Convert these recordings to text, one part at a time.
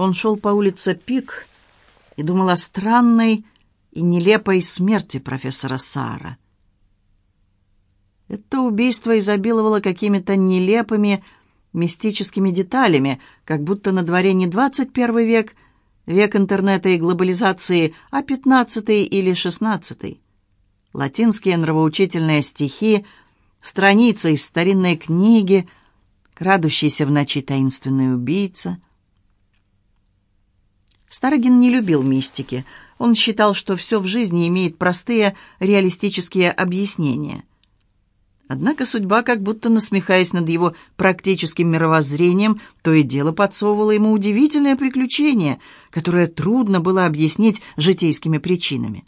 Он шел по улице Пик и думал о странной и нелепой смерти профессора Сара. Это убийство изобиловало какими-то нелепыми, мистическими деталями, как будто на дворе не 21 век, век интернета и глобализации, а 15 или 16. Латинские нравоучительные стихи, страница из старинной книги, крадущийся в ночи таинственный убийца — Старогин не любил мистики. Он считал, что все в жизни имеет простые реалистические объяснения. Однако судьба, как будто насмехаясь над его практическим мировоззрением, то и дело подсовывала ему удивительное приключение, которое трудно было объяснить житейскими причинами.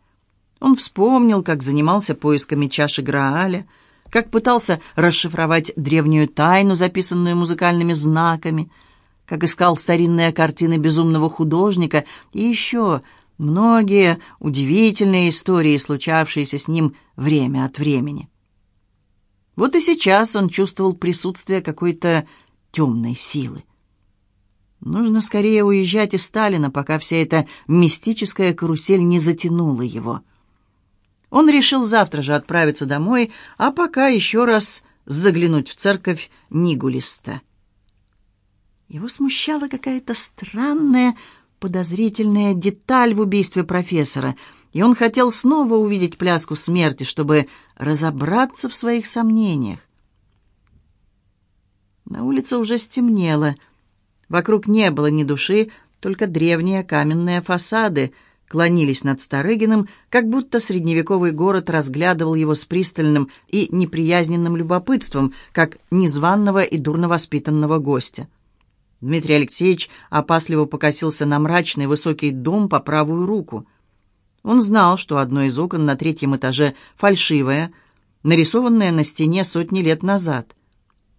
Он вспомнил, как занимался поисками чаши Грааля, как пытался расшифровать древнюю тайну, записанную музыкальными знаками — как искал старинные картины безумного художника и еще многие удивительные истории, случавшиеся с ним время от времени. Вот и сейчас он чувствовал присутствие какой-то темной силы. Нужно скорее уезжать из Сталина, пока вся эта мистическая карусель не затянула его. Он решил завтра же отправиться домой, а пока еще раз заглянуть в церковь Нигулиста. Его смущала какая-то странная, подозрительная деталь в убийстве профессора, и он хотел снова увидеть пляску смерти, чтобы разобраться в своих сомнениях. На улице уже стемнело. Вокруг не было ни души, только древние каменные фасады клонились над Старыгиным, как будто средневековый город разглядывал его с пристальным и неприязненным любопытством, как незваного и дурно воспитанного гостя. Дмитрий Алексеевич опасливо покосился на мрачный высокий дом по правую руку. Он знал, что одно из окон на третьем этаже фальшивое, нарисованное на стене сотни лет назад.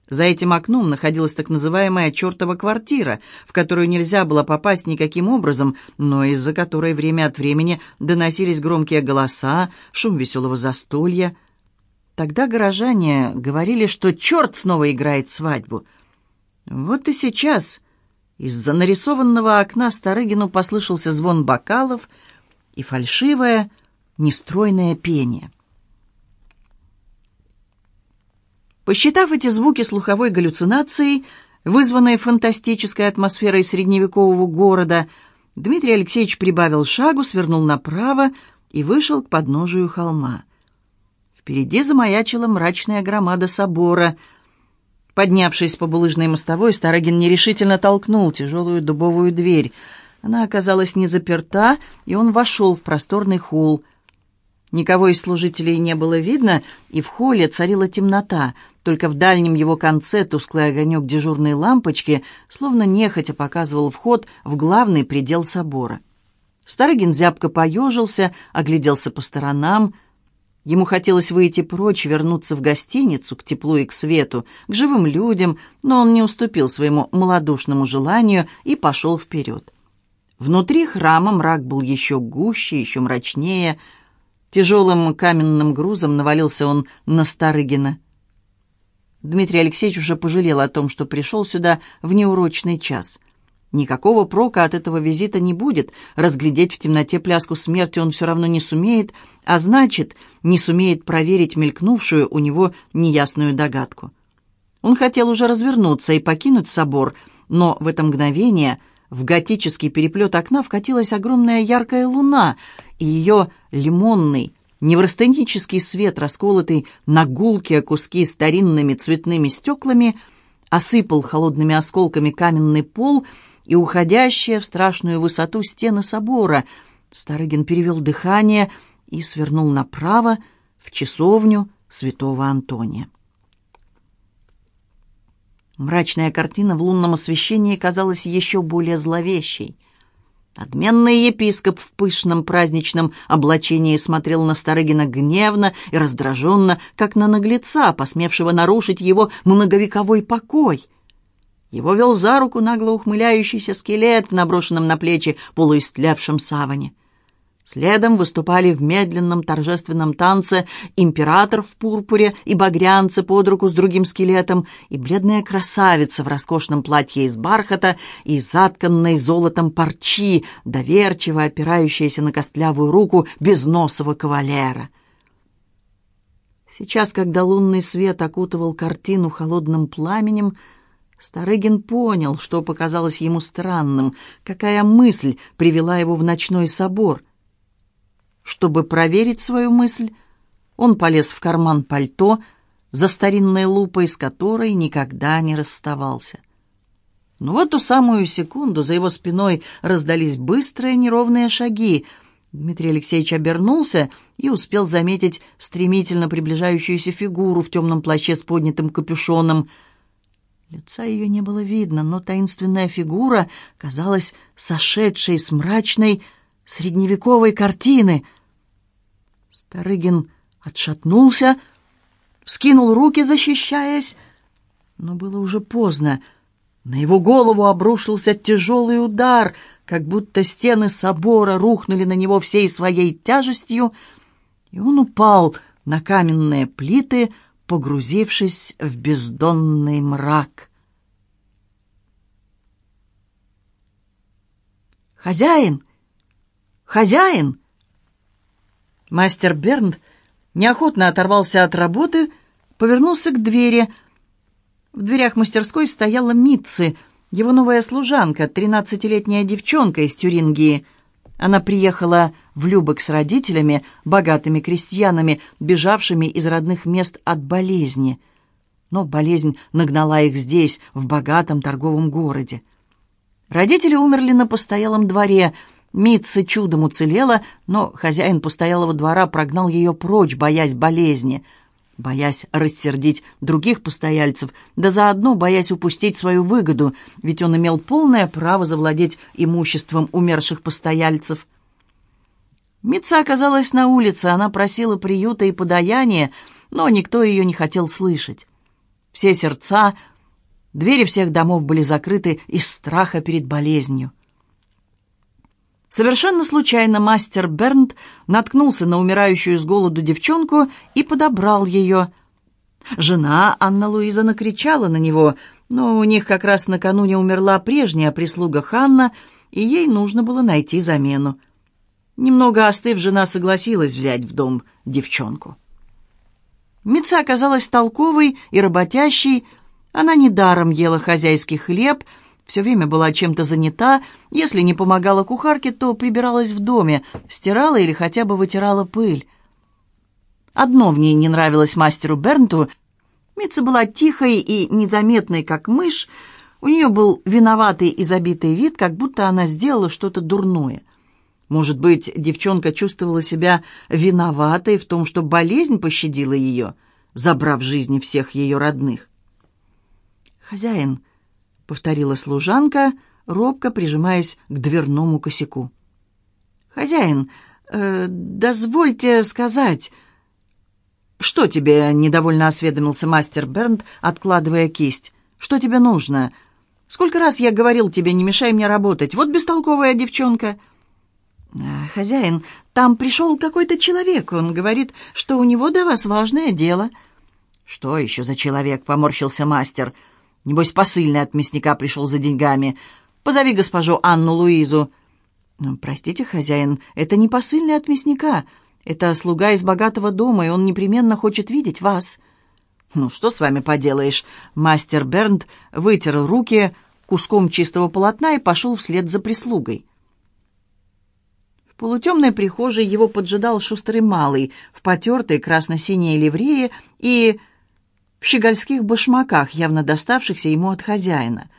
За этим окном находилась так называемая «чертова квартира», в которую нельзя было попасть никаким образом, но из-за которой время от времени доносились громкие голоса, шум веселого застолья. Тогда горожане говорили, что черт снова играет свадьбу — вот и сейчас из-за нарисованного окна Старыгину послышался звон бокалов и фальшивое, нестройное пение. Посчитав эти звуки слуховой галлюцинацией, вызванной фантастической атмосферой средневекового города, Дмитрий Алексеевич прибавил шагу, свернул направо и вышел к подножию холма. Впереди замаячила мрачная громада собора — Поднявшись по булыжной мостовой, Старогин нерешительно толкнул тяжелую дубовую дверь. Она оказалась не заперта, и он вошел в просторный холл. Никого из служителей не было видно, и в холле царила темнота. Только в дальнем его конце тусклый огонек дежурной лампочки словно нехотя показывал вход в главный предел собора. Старыгин зябко поежился, огляделся по сторонам — Ему хотелось выйти прочь, вернуться в гостиницу, к теплу и к свету, к живым людям, но он не уступил своему малодушному желанию и пошел вперед. Внутри храма мрак был еще гуще, еще мрачнее. Тяжелым каменным грузом навалился он на Старыгина. Дмитрий Алексеевич уже пожалел о том, что пришел сюда в неурочный час — Никакого прока от этого визита не будет. Разглядеть в темноте пляску смерти он все равно не сумеет, а значит, не сумеет проверить мелькнувшую у него неясную догадку. Он хотел уже развернуться и покинуть собор, но в это мгновение в готический переплет окна вкатилась огромная яркая луна, и ее лимонный, неврастенический свет, расколотый на гулкие куски старинными цветными стеклами, осыпал холодными осколками каменный пол — и уходящие в страшную высоту стены собора. Старыгин перевел дыхание и свернул направо в часовню святого Антония. Мрачная картина в лунном освещении казалась еще более зловещей. Отменный епископ в пышном праздничном облачении смотрел на Старыгина гневно и раздраженно, как на наглеца, посмевшего нарушить его многовековой покой — его вел за руку нагло ухмыляющийся скелет в наброшенном на плечи полуистлявшем саване. Следом выступали в медленном торжественном танце император в пурпуре и багрянце под руку с другим скелетом и бледная красавица в роскошном платье из бархата и затканной золотом парчи, доверчиво опирающаяся на костлявую руку безносого кавалера. Сейчас, когда лунный свет окутывал картину холодным пламенем, Старыгин понял, что показалось ему странным, какая мысль привела его в ночной собор — чтобы проверить свою мысль, он полез в карман пальто за старинной лупой, с которой никогда не расставался. Но в эту самую секунду за его спиной раздались быстрые неровные шаги. Дмитрий Алексеевич обернулся и успел заметить стремительно приближающуюся фигуру в темном плаще с поднятым капюшоном. Лица ее не было видно, но таинственная фигура казалась сошедшей с мрачной, средневековой картины. Старыгин отшатнулся, вскинул руки, защищаясь, но было уже поздно. На его голову обрушился тяжелый удар, как будто стены собора рухнули на него всей своей тяжестью, и он упал на каменные плиты, погрузившись в бездонный мрак. «Хозяин!» «Хозяин!» Мастер Бернд неохотно оторвался от работы, повернулся к двери. В дверях мастерской стояла Митцы, его новая служанка, тринадцатилетняя девчонка из Тюрингии. Она приехала в Любек с родителями, богатыми крестьянами, бежавшими из родных мест от болезни. Но болезнь нагнала их здесь, в богатом торговом городе. Родители умерли на постоялом дворе – Митца чудом уцелела, но хозяин постоялого двора прогнал ее прочь, боясь болезни, боясь рассердить других постояльцев, да заодно боясь упустить свою выгоду, ведь он имел полное право завладеть имуществом умерших постояльцев. Митца оказалась на улице, она просила приюта и подаяния, но никто ее не хотел слышать. Все сердца, двери всех домов были закрыты из страха перед болезнью. Совершенно случайно мастер Бернт наткнулся на умирающую с голоду девчонку и подобрал ее. Жена Анна-Луиза накричала на него, но у них как раз накануне умерла прежняя прислуга Ханна, и ей нужно было найти замену. Немного остыв, жена согласилась взять в дом девчонку. Митца оказалась толковой и работящей, она недаром ела хозяйский хлеб — все время была чем-то занята, если не помогала кухарке, то прибиралась в доме, стирала или хотя бы вытирала пыль. Одно в ней не нравилось мастеру Бернту. Митца была тихой и незаметной, как мышь. У нее был виноватый и забитый вид, как будто она сделала что-то дурное. Может быть, девчонка чувствовала себя виноватой в том, что болезнь пощадила ее, забрав жизни всех ее родных. «Хозяин», — повторила служанка, робко прижимаясь к дверному косяку. «Хозяин, э, дозвольте сказать...» «Что тебе?» — недовольно осведомился мастер Бернт, откладывая кисть. «Что тебе нужно? Сколько раз я говорил тебе, не мешай мне работать. Вот бестолковая девчонка». «Э, «Хозяин, там пришел какой-то человек. Он говорит, что у него до вас важное дело». «Что еще за человек?» — поморщился мастер. «Мастер». Небось, посыльный от мясника пришел за деньгами. Позови госпожу Анну Луизу». «Ну, «Простите, хозяин, это не посыльный от мясника. Это слуга из богатого дома, и он непременно хочет видеть вас». «Ну, что с вами поделаешь?» Мастер Бернд вытер руки куском чистого полотна и пошел вслед за прислугой. В полутемной прихожей его поджидал шустрый малый в потертой красно-синей ливрее и в щегольских башмаках, явно доставшихся ему от хозяина.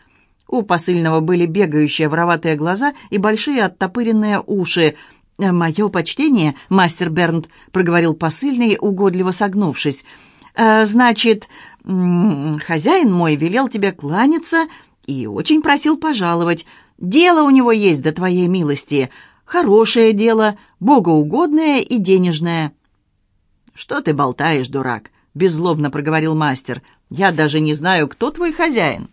У посыльного были бегающие вороватые глаза и большие оттопыренные уши. «Э, «Мое почтение, мастер Бернт», — проговорил посыльный, угодливо согнувшись. «Э, «Значит, хозяин мой велел тебе кланяться и очень просил пожаловать. Дело у него есть до твоей милости. Хорошее дело, богоугодное и денежное». «Что ты болтаешь, дурак? — беззлобно проговорил мастер. «Я даже не знаю, кто твой хозяин».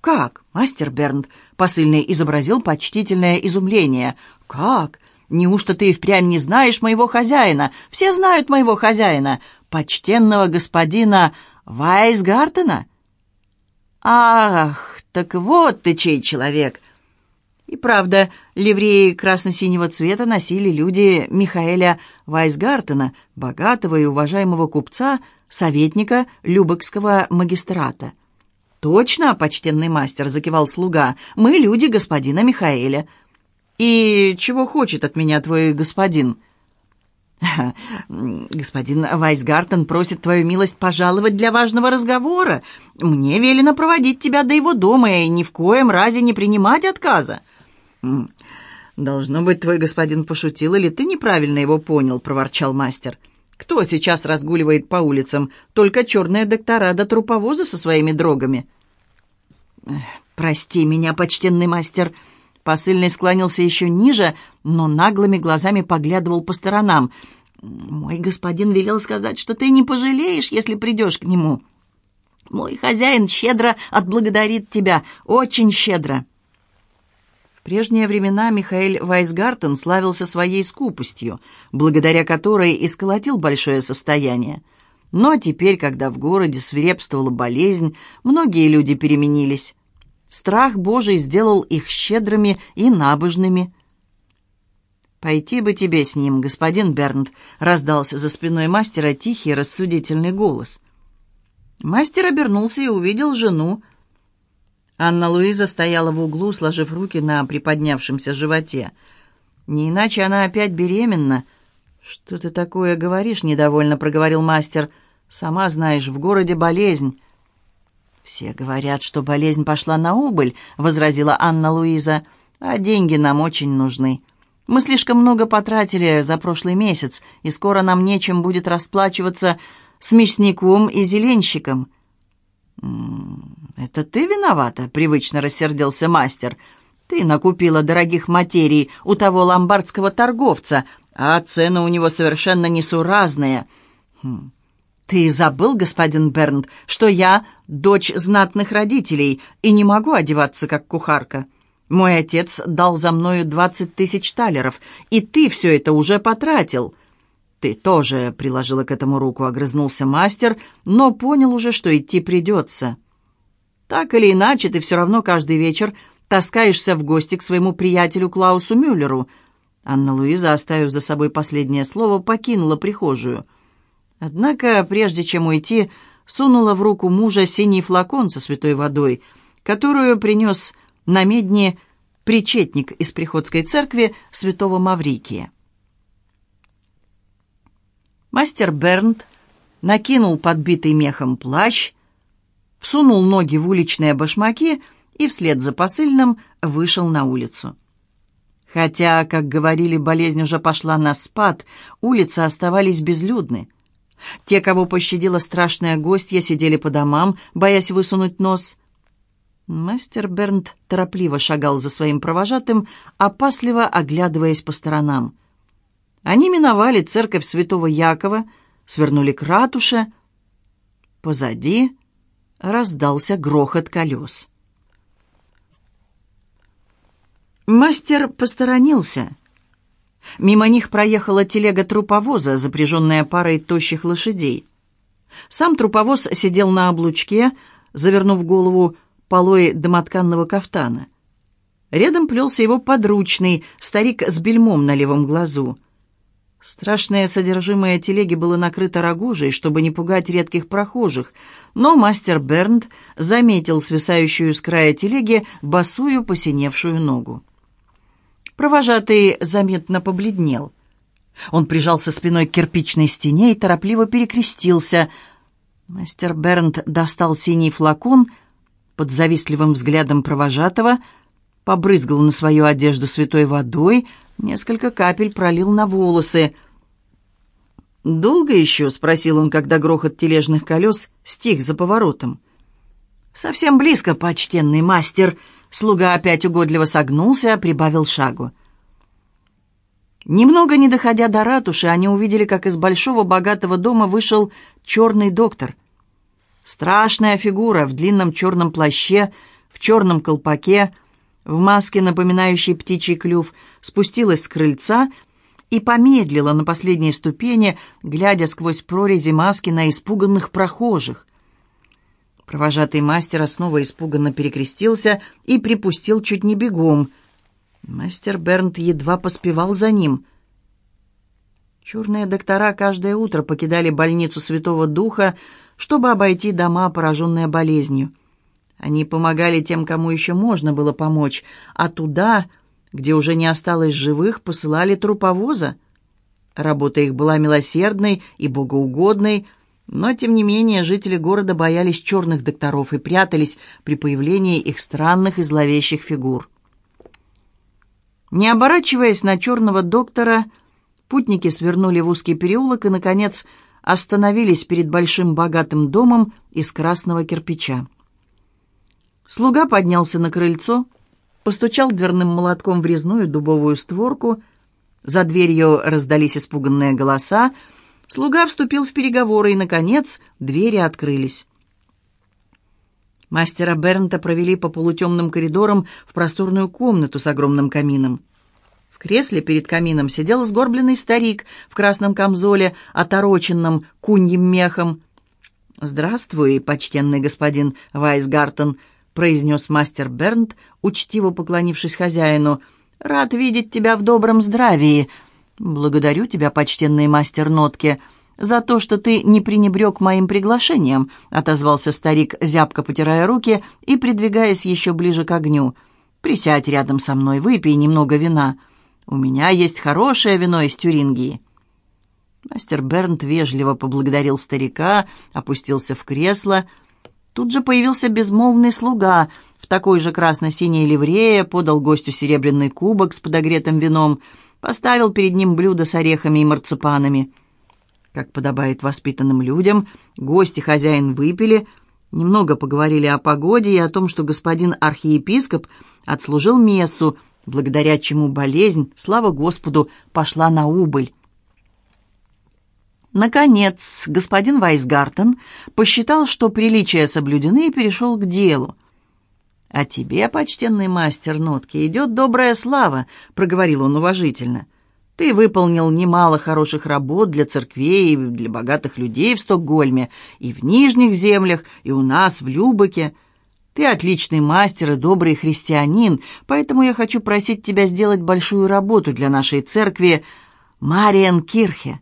«Как, мастер Бернт?» — посыльный изобразил почтительное изумление. «Как? Неужто ты и впрямь не знаешь моего хозяина? Все знают моего хозяина, почтенного господина Вайсгартена». «Ах, так вот ты чей человек!» И правда, ливреи красно-синего цвета носили люди Михаэля Вайсгартена, богатого и уважаемого купца, советника Любекского магистрата. «Точно, почтенный мастер», — закивал слуга, — «мы люди господина Михаэля». «И чего хочет от меня твой господин?» «Господин Вайсгартен просит твою милость пожаловать для важного разговора. Мне велено проводить тебя до его дома и ни в коем разе не принимать отказа». «Должно быть, твой господин пошутил, или ты неправильно его понял», — проворчал мастер. «Кто сейчас разгуливает по улицам? Только черные доктора да труповозы со своими дрогами». «Прости меня, почтенный мастер», — Посыльный склонился еще ниже, но наглыми глазами поглядывал по сторонам. «Мой господин велел сказать, что ты не пожалеешь, если придешь к нему. Мой хозяин щедро отблагодарит тебя, очень щедро». В прежние времена Михаил Вайсгартен славился своей скупостью, благодаря которой и сколотил большое состояние. Но теперь, когда в городе свирепствовала болезнь, многие люди переменились. Страх Божий сделал их щедрыми и набожными. «Пойти бы тебе с ним, господин Бернт», — раздался за спиной мастера тихий рассудительный голос. Мастер обернулся и увидел жену. Анна-Луиза стояла в углу, сложив руки на приподнявшемся животе. «Не иначе она опять беременна». «Что ты такое говоришь?» — недовольно проговорил мастер. «Сама знаешь, в городе болезнь». «Все говорят, что болезнь пошла на убыль», — возразила Анна-Луиза. «А деньги нам очень нужны. Мы слишком много потратили за прошлый месяц, и скоро нам нечем будет расплачиваться с мясником и зеленщиком». «Это ты виновата?» — привычно рассердился мастер. «Ты накупила дорогих материй у того ломбардского торговца, а цены у него совершенно несуразные». Хм. «Ты забыл, господин Бернт, что я дочь знатных родителей и не могу одеваться как кухарка. Мой отец дал за мною двадцать тысяч талеров, и ты все это уже потратил». «Ты тоже приложила к этому руку», — огрызнулся мастер, но понял уже, что идти придется. «Так или иначе, ты все равно каждый вечер таскаешься в гости к своему приятелю Клаусу Мюллеру». Анна-Луиза, оставив за собой последнее слово, покинула прихожую — Однако, прежде чем уйти, сунула в руку мужа синий флакон со святой водой, которую принес на медне причетник из приходской церкви святого Маврикия. Мастер Бернт накинул подбитый мехом плащ, всунул ноги в уличные башмаки и вслед за посыльным вышел на улицу. Хотя, как говорили, болезнь уже пошла на спад, улицы оставались безлюдны. Те, кого пощадила страшная гостья, сидели по домам, боясь высунуть нос. Мастер Бернт торопливо шагал за своим провожатым, опасливо оглядываясь по сторонам. Они миновали церковь святого Якова, свернули к ратуше. Позади раздался грохот колес. Мастер посторонился — Мимо них проехала телега труповоза, запряженная парой тощих лошадей. Сам труповоз сидел на облучке, завернув голову полой домотканного кафтана. Рядом плелся его подручный, старик с бельмом на левом глазу. Страшное содержимое телеги было накрыто рогожей, чтобы не пугать редких прохожих, но мастер Бернд заметил свисающую с края телеги босую посиневшую ногу. Провожатый заметно побледнел. Он прижался спиной к кирпичной стене и торопливо перекрестился. Мастер Бернт достал синий флакон под завистливым взглядом провожатого, побрызгал на свою одежду святой водой, несколько капель пролил на волосы. «Долго еще?» — спросил он, когда грохот тележных колес стих за поворотом. «Совсем близко, почтенный мастер», Слуга опять угодливо согнулся, прибавил шагу. Немного не доходя до ратуши, они увидели, как из большого богатого дома вышел черный доктор. Страшная фигура в длинном черном плаще, в черном колпаке, в маске, напоминающей птичий клюв, спустилась с крыльца и помедлила на последней ступени, глядя сквозь прорези маски на испуганных прохожих. Провожатый мастера снова испуганно перекрестился и припустил чуть не бегом. Мастер Бернт едва поспевал за ним. Черные доктора каждое утро покидали больницу Святого Духа, чтобы обойти дома, пораженные болезнью. Они помогали тем, кому еще можно было помочь, а туда, где уже не осталось живых, посылали труповоза. Работа их была милосердной и богоугодной, но, тем не менее, жители города боялись черных докторов и прятались при появлении их странных и зловещих фигур. Не оборачиваясь на черного доктора, путники свернули в узкий переулок и, наконец, остановились перед большим богатым домом из красного кирпича. Слуга поднялся на крыльцо, постучал дверным молотком в резную дубовую створку. За дверью раздались испуганные голоса. Слуга вступил в переговоры, и, наконец, двери открылись. Мастера Бернта провели по полутемным коридорам в просторную комнату с огромным камином. В кресле перед камином сидел сгорбленный старик в красном камзоле, отороченном куньим мехом. «Здравствуй, почтенный господин Вайсгартен», произнес мастер Бернт, учтиво поклонившись хозяину. «Рад видеть тебя в добром здравии. Благодарю тебя, почтенный мастер Нотке, за то, что ты не пренебрег моим приглашением», отозвался старик, зябко потирая руки и придвигаясь еще ближе к огню. «Присядь рядом со мной, выпей немного вина. У меня есть хорошее вино из Тюрингии». Мастер Бернт вежливо поблагодарил старика, опустился в кресло, — Тут же появился безмолвный слуга в такой же красно-синей ливрее, подал гостю серебряный кубок с подогретым вином, поставил перед ним блюдо с орехами и марципанами. Как подобает воспитанным людям, гости хозяин выпили, немного поговорили о погоде и о том, что господин архиепископ отслужил мессу, благодаря чему болезнь, слава Господу, пошла на убыль. Наконец, господин Вайсгартен посчитал, что приличия соблюдены и перешел к делу. «А тебе, почтенный мастер нотки, идет добрая слава», — проговорил он уважительно. «Ты выполнил немало хороших работ для церквей и для богатых людей в Стокгольме, и в Нижних землях, и у нас, в Любаке. Ты отличный мастер и добрый христианин, поэтому я хочу просить тебя сделать большую работу для нашей церкви Мариен Кирхе.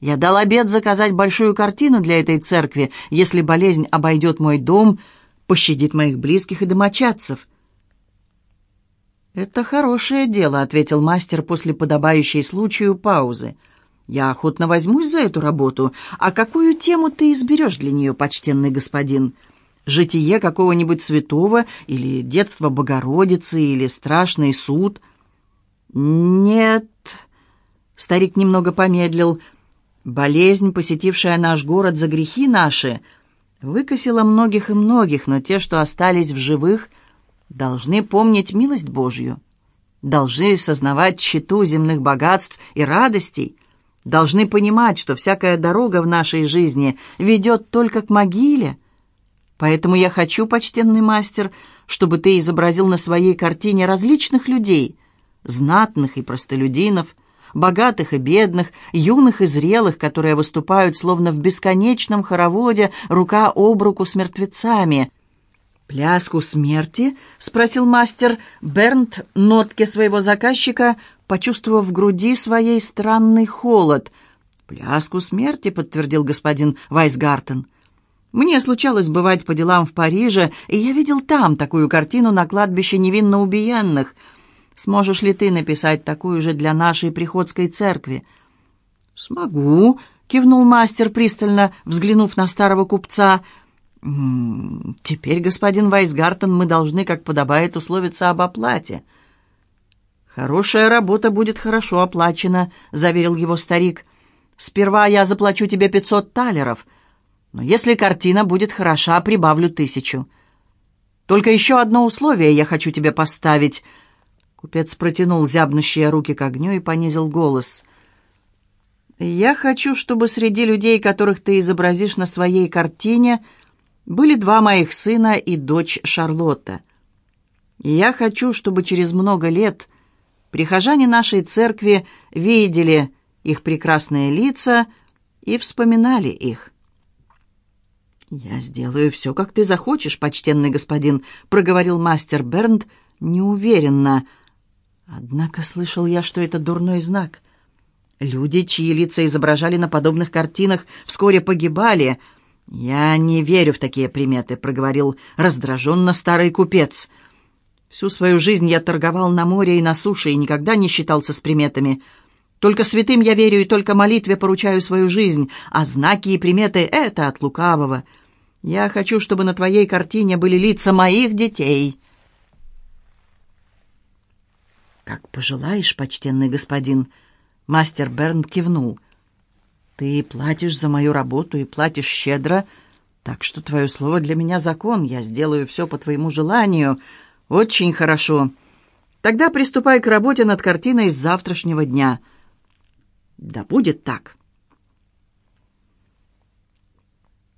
Я дал обет заказать большую картину для этой церкви, если болезнь обойдет мой дом, пощадит моих близких и домочадцев». «Это хорошее дело», — ответил мастер после подобающей случаю паузы. «Я охотно возьмусь за эту работу. А какую тему ты изберешь для нее, почтенный господин? Житие какого-нибудь святого или детство Богородицы или страшный суд?» «Нет», — старик немного помедлил, — Болезнь, посетившая наш город за грехи наши, выкосила многих и многих, но те, что остались в живых, должны помнить милость Божью, должны сознавать тщету земных богатств и радостей, должны понимать, что всякая дорога в нашей жизни ведет только к могиле. Поэтому я хочу, почтенный мастер, чтобы ты изобразил на своей картине различных людей, знатных и простолюдинов, богатых и бедных, юных и зрелых, которые выступают словно в бесконечном хороводе рука об руку с мертвецами. «Пляску смерти?» — спросил мастер Бернт нотки своего заказчика, почувствовав в груди своей странный холод. «Пляску смерти», — подтвердил господин Вайсгартен. «Мне случалось бывать по делам в Париже, и я видел там такую картину на кладбище невинно убиенных — Сможешь ли ты написать такую же для нашей приходской церкви?» «Смогу», — кивнул мастер, пристально взглянув на старого купца. «Теперь, господин Вайсгартен, мы должны, как подобает, условиться об оплате». «Хорошая работа будет хорошо оплачена», — заверил его старик. «Сперва я заплачу тебе пятьсот талеров, но если картина будет хороша, прибавлю тысячу. Только еще одно условие я хочу тебе поставить — Купец протянул зябнущие руки к огню и понизил голос. «Я хочу, чтобы среди людей, которых ты изобразишь на своей картине, были два моих сына и дочь Шарлотта. я хочу, чтобы через много лет Прихожане нашей церкви видели их прекрасные лица и вспоминали их. «Я сделаю все, как ты захочешь, почтенный господин», — проговорил мастер Бернд неуверенно. Однако слышал я, что это дурной знак. Люди, чьи лица изображали на подобных картинах, вскоре погибали. «Я не верю в такие приметы», — проговорил раздраженно старый купец. «Всю свою жизнь я торговал на море и на суше и никогда не считался с приметами. Только святым я верю и только молитве поручаю свою жизнь, а знаки и приметы — это от лукавого. Я хочу, чтобы на твоей картине были лица моих детей». «Как пожелаешь, почтенный господин», — мастер Берн кивнул. «Ты платишь за мою работу и платишь щедро, так что твое слово для меня закон. Я сделаю все по твоему желанию. Очень хорошо. Тогда приступай к работе над картиной с завтрашнего дня». «Да будет так».